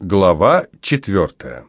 Глава четвертая.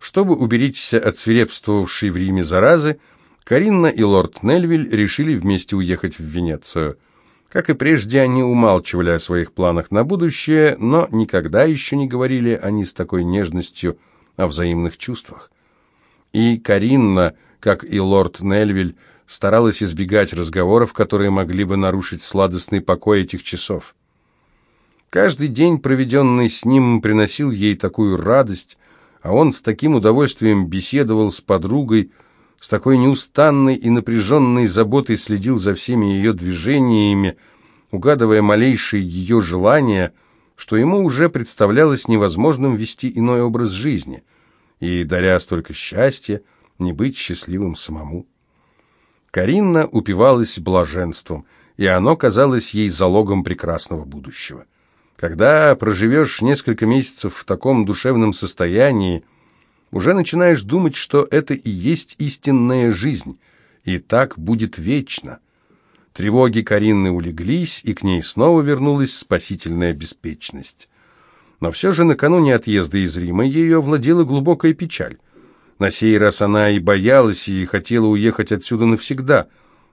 Чтобы уберечься от свирепствовавшей в Риме заразы, Каринна и лорд Нельвиль решили вместе уехать в Венецию. Как и прежде, они умалчивали о своих планах на будущее, но никогда еще не говорили они с такой нежностью о взаимных чувствах. И Каринна, как и лорд Нельвиль, старалась избегать разговоров, которые могли бы нарушить сладостный покой этих часов. Каждый день, проведенный с ним, приносил ей такую радость, а он с таким удовольствием беседовал с подругой, с такой неустанной и напряженной заботой следил за всеми ее движениями, угадывая малейшие ее желания, что ему уже представлялось невозможным вести иной образ жизни и, даря столько счастья, не быть счастливым самому. Каринна упивалась блаженством, и оно казалось ей залогом прекрасного будущего. Когда проживешь несколько месяцев в таком душевном состоянии, уже начинаешь думать, что это и есть истинная жизнь, и так будет вечно. Тревоги Каринны улеглись, и к ней снова вернулась спасительная беспечность. Но все же накануне отъезда из Рима ее владела глубокая печаль. На сей раз она и боялась, и хотела уехать отсюда навсегда.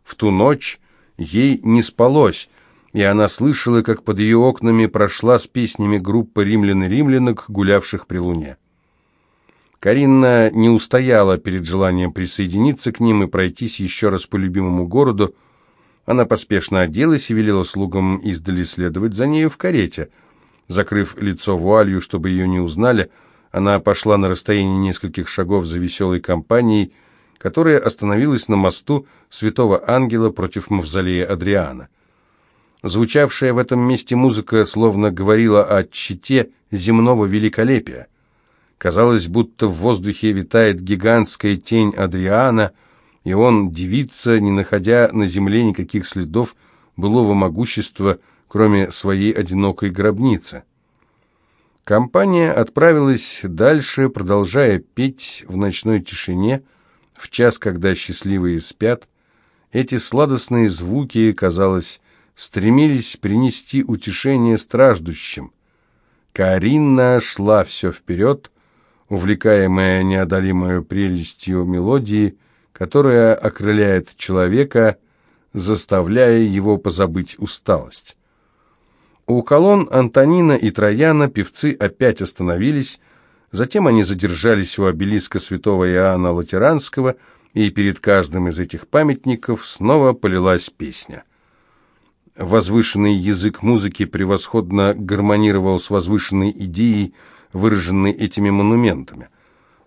В ту ночь ей не спалось, и она слышала, как под ее окнами прошла с песнями группа римлян и римлянок, гулявших при луне. Каринна не устояла перед желанием присоединиться к ним и пройтись еще раз по любимому городу. Она поспешно оделась и велела слугам издали следовать за нею в карете. Закрыв лицо вуалью, чтобы ее не узнали, она пошла на расстоянии нескольких шагов за веселой компанией, которая остановилась на мосту Святого Ангела против мавзолея Адриана. Звучавшая в этом месте музыка словно говорила о чите земного великолепия. Казалось, будто в воздухе витает гигантская тень Адриана, и он дивится, не находя на земле никаких следов былого могущества, кроме своей одинокой гробницы. Компания отправилась дальше, продолжая петь в ночной тишине, в час, когда счастливые спят. Эти сладостные звуки, казалось, стремились принести утешение страждущим. Каринна шла все вперед, увлекаемая неодолимой прелестью мелодии, которая окрыляет человека, заставляя его позабыть усталость. У колонн Антонина и Трояна певцы опять остановились, затем они задержались у обелиска святого Иоанна Латеранского, и перед каждым из этих памятников снова полилась песня – Возвышенный язык музыки превосходно гармонировал с возвышенной идеей, выраженной этими монументами.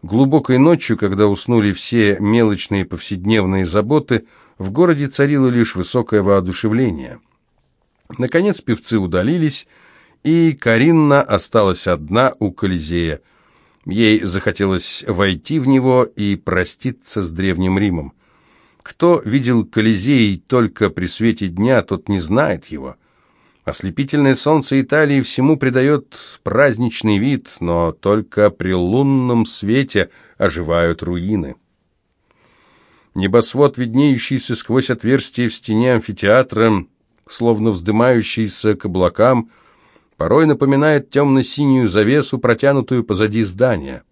Глубокой ночью, когда уснули все мелочные повседневные заботы, в городе царило лишь высокое воодушевление. Наконец певцы удалились, и Каринна осталась одна у Колизея. Ей захотелось войти в него и проститься с Древним Римом. Кто видел Колизей только при свете дня, тот не знает его. Ослепительное солнце Италии всему придает праздничный вид, но только при лунном свете оживают руины. Небосвод, виднеющийся сквозь отверстие в стене амфитеатра, словно вздымающийся к облакам, порой напоминает темно-синюю завесу, протянутую позади здания.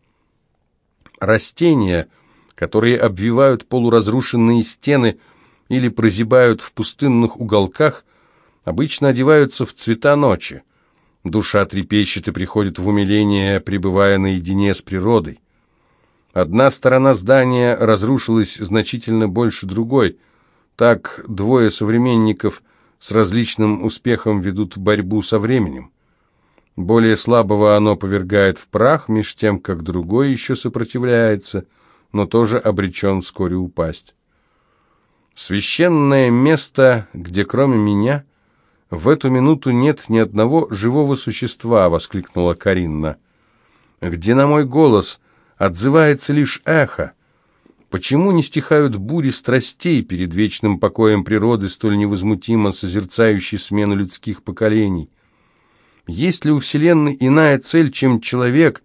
Растения — которые обвивают полуразрушенные стены или прозябают в пустынных уголках, обычно одеваются в цвета ночи. Душа трепещет и приходит в умиление, пребывая наедине с природой. Одна сторона здания разрушилась значительно больше другой. Так двое современников с различным успехом ведут борьбу со временем. Более слабого оно повергает в прах, меж тем, как другой еще сопротивляется – но тоже обречен вскоре упасть. Священное место, где кроме меня в эту минуту нет ни одного живого существа, воскликнула Каринна. Где на мой голос отзывается лишь эхо. Почему не стихают бури страстей перед вечным покоем природы, столь невозмутимо созерцающей смену людских поколений? Есть ли у Вселенной иная цель, чем человек,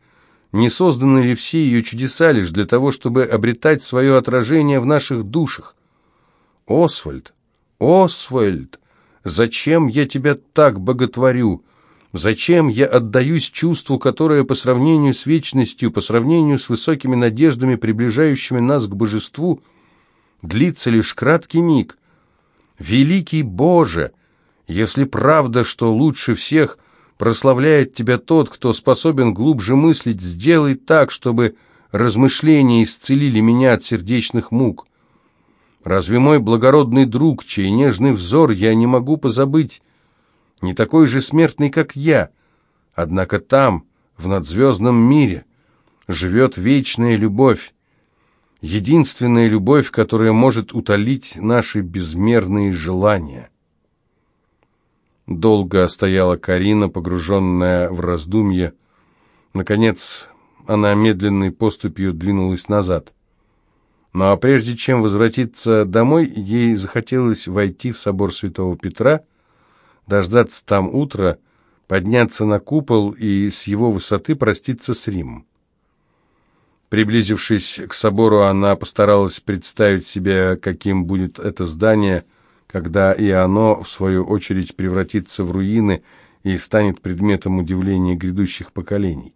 не созданы ли все ее чудеса лишь для того, чтобы обретать свое отражение в наших душах? Освальд, Освальд, зачем я тебя так боготворю? Зачем я отдаюсь чувству, которое по сравнению с вечностью, по сравнению с высокими надеждами, приближающими нас к божеству, длится лишь краткий миг? Великий Боже! Если правда, что лучше всех прославляет тебя тот, кто способен глубже мыслить, сделай так, чтобы размышления исцелили меня от сердечных мук. Разве мой благородный друг, чей нежный взор я не могу позабыть, не такой же смертный, как я. Однако там, в надзвездном мире, живет вечная любовь, единственная любовь, которая может утолить наши безмерные желания. Долго стояла Карина, погруженная в раздумье. Наконец, она медленной поступью двинулась назад. Ну а прежде чем возвратиться домой, ей захотелось войти в собор святого Петра дождаться там утра, подняться на купол и с его высоты проститься с Римом. Приблизившись к собору, она постаралась представить себе, каким будет это здание, когда и оно, в свою очередь, превратится в руины и станет предметом удивления грядущих поколений.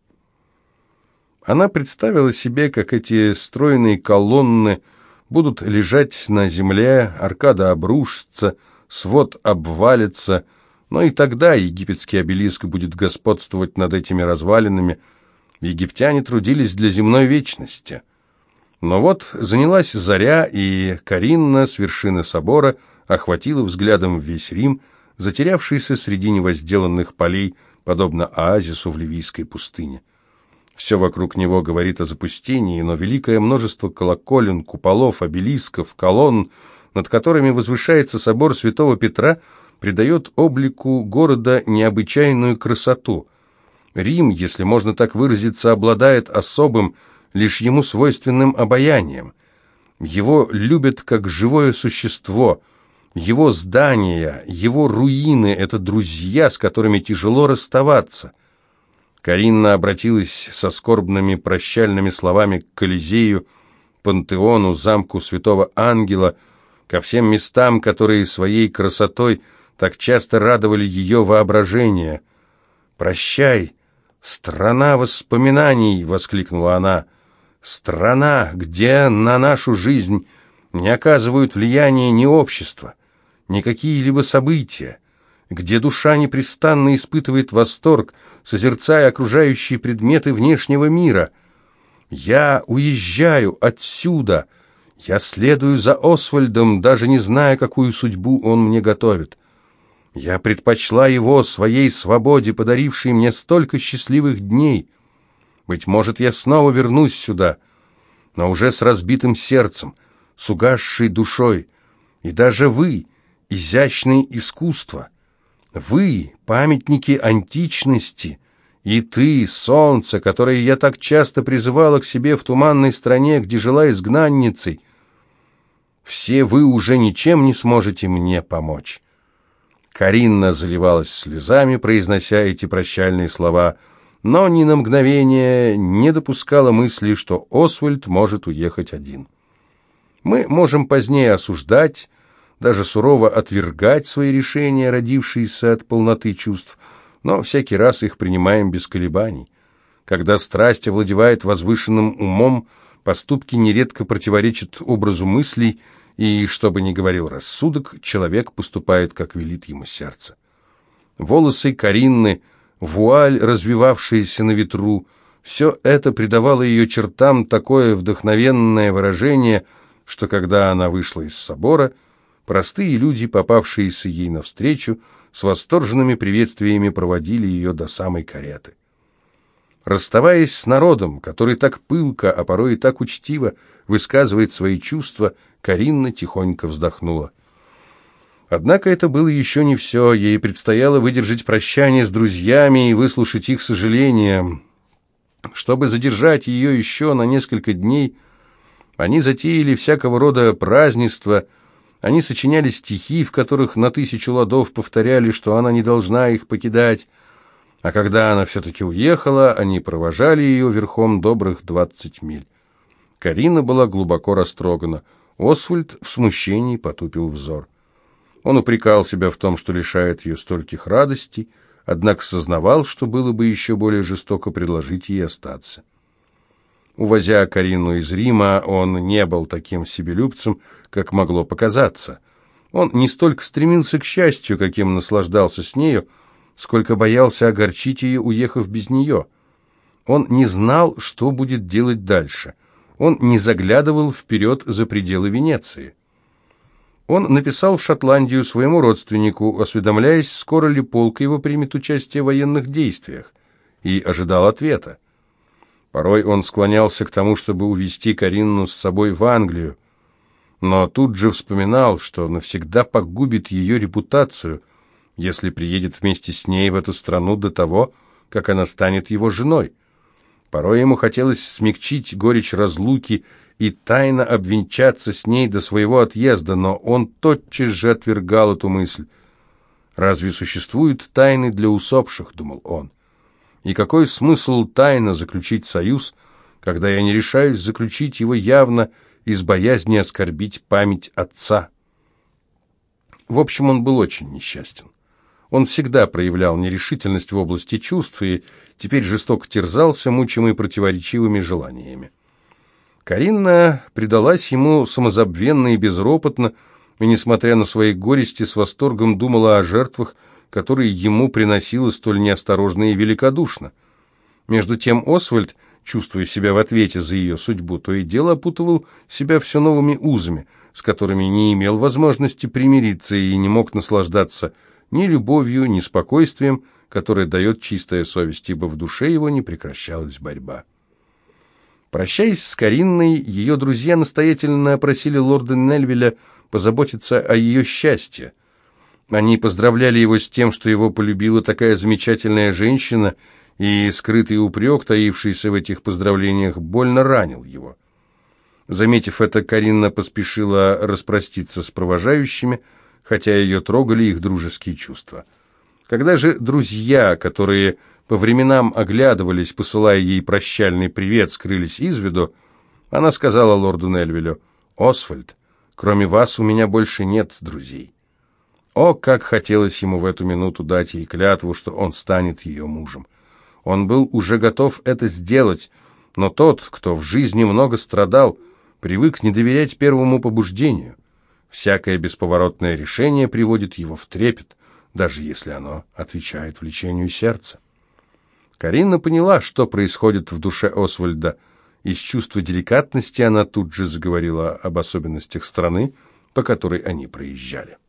Она представила себе, как эти стройные колонны будут лежать на земле, аркада обрушится, свод обвалится – но и тогда египетский обелиск будет господствовать над этими развалинами. Египтяне трудились для земной вечности. Но вот занялась заря, и Каринна с вершины собора охватила взглядом весь Рим, затерявшийся среди невозделанных полей, подобно оазису в Ливийской пустыне. Все вокруг него говорит о запустении, но великое множество колоколен, куполов, обелисков, колонн, над которыми возвышается собор святого Петра – придает облику города необычайную красоту. Рим, если можно так выразиться, обладает особым, лишь ему свойственным обаянием. Его любят как живое существо. Его здания, его руины – это друзья, с которыми тяжело расставаться. Каринна обратилась со скорбными прощальными словами к Колизею, Пантеону, замку Святого Ангела, ко всем местам, которые своей красотой – так часто радовали ее воображение. «Прощай, страна воспоминаний!» — воскликнула она. «Страна, где на нашу жизнь не оказывают влияния ни общество, ни какие-либо события, где душа непрестанно испытывает восторг, созерцая окружающие предметы внешнего мира. Я уезжаю отсюда, я следую за Освальдом, даже не зная, какую судьбу он мне готовит. Я предпочла его своей свободе, подарившей мне столько счастливых дней. Быть может, я снова вернусь сюда, но уже с разбитым сердцем, с угасшей душой. И даже вы, изящное искусство, вы, памятники античности, и ты, солнце, которое я так часто призывала к себе в туманной стране, где жила изгнанницей, все вы уже ничем не сможете мне помочь». Каринна заливалась слезами, произнося эти прощальные слова, но ни на мгновение не допускала мысли, что Освальд может уехать один. Мы можем позднее осуждать, даже сурово отвергать свои решения, родившиеся от полноты чувств, но всякий раз их принимаем без колебаний. Когда страсть овладевает возвышенным умом, поступки нередко противоречат образу мыслей, и, что бы ни говорил рассудок, человек поступает, как велит ему сердце. Волосы Каринны, вуаль, развивавшаяся на ветру, все это придавало ее чертам такое вдохновенное выражение, что когда она вышла из собора, простые люди, попавшиеся ей навстречу, с восторженными приветствиями проводили ее до самой кареты. Расставаясь с народом, который так пылко, а порой и так учтиво высказывает свои чувства, Каринна тихонько вздохнула. Однако это было еще не все. Ей предстояло выдержать прощание с друзьями и выслушать их сожаления. Чтобы задержать ее еще на несколько дней, они затеяли всякого рода празднества, они сочиняли стихи, в которых на тысячу ладов повторяли, что она не должна их покидать, а когда она все-таки уехала, они провожали ее верхом добрых двадцать миль. Карина была глубоко растрогана. Освальд в смущении потупил взор. Он упрекал себя в том, что лишает ее стольких радостей, однако сознавал, что было бы еще более жестоко предложить ей остаться. Увозя Карину из Рима, он не был таким себелюбцем, как могло показаться. Он не столько стремился к счастью, каким наслаждался с нею, сколько боялся огорчить ее, уехав без нее. Он не знал, что будет делать дальше. Он не заглядывал вперед за пределы Венеции. Он написал в Шотландию своему родственнику, осведомляясь, скоро ли полк его примет участие в военных действиях, и ожидал ответа. Порой он склонялся к тому, чтобы увезти Каринну с собой в Англию, но тут же вспоминал, что навсегда погубит ее репутацию, если приедет вместе с ней в эту страну до того, как она станет его женой. Порой ему хотелось смягчить горечь разлуки и тайно обвенчаться с ней до своего отъезда, но он тотчас же отвергал эту мысль. «Разве существуют тайны для усопших?» — думал он. «И какой смысл тайно заключить союз, когда я не решаюсь заключить его явно из боязни оскорбить память отца?» В общем, он был очень несчастен. Он всегда проявлял нерешительность в области чувств и теперь жестоко терзался, мучимый противоречивыми желаниями. Каринна предалась ему самозабвенно и безропотно, и, несмотря на свои горести, с восторгом думала о жертвах, которые ему приносила столь неосторожно и великодушно. Между тем Освальд, чувствуя себя в ответе за ее судьбу, то и дело опутывал себя все новыми узами, с которыми не имел возможности примириться и не мог наслаждаться ни любовью, ни спокойствием, которое дает чистая совесть, ибо в душе его не прекращалась борьба. Прощаясь с Каринной, ее друзья настоятельно просили лорда Нельвеля позаботиться о ее счастье. Они поздравляли его с тем, что его полюбила такая замечательная женщина, и скрытый упрек, таившийся в этих поздравлениях, больно ранил его. Заметив это, Каринна поспешила распроститься с провожающими, хотя ее трогали их дружеские чувства. Когда же друзья, которые по временам оглядывались, посылая ей прощальный привет, скрылись из виду, она сказала лорду Нельвилю, «Освальд, кроме вас у меня больше нет друзей». О, как хотелось ему в эту минуту дать ей клятву, что он станет ее мужем. Он был уже готов это сделать, но тот, кто в жизни много страдал, привык не доверять первому побуждению. Всякое бесповоротное решение приводит его в трепет, даже если оно отвечает влечению сердца. Карина поняла, что происходит в душе Освальда. Из чувства деликатности она тут же заговорила об особенностях страны, по которой они проезжали.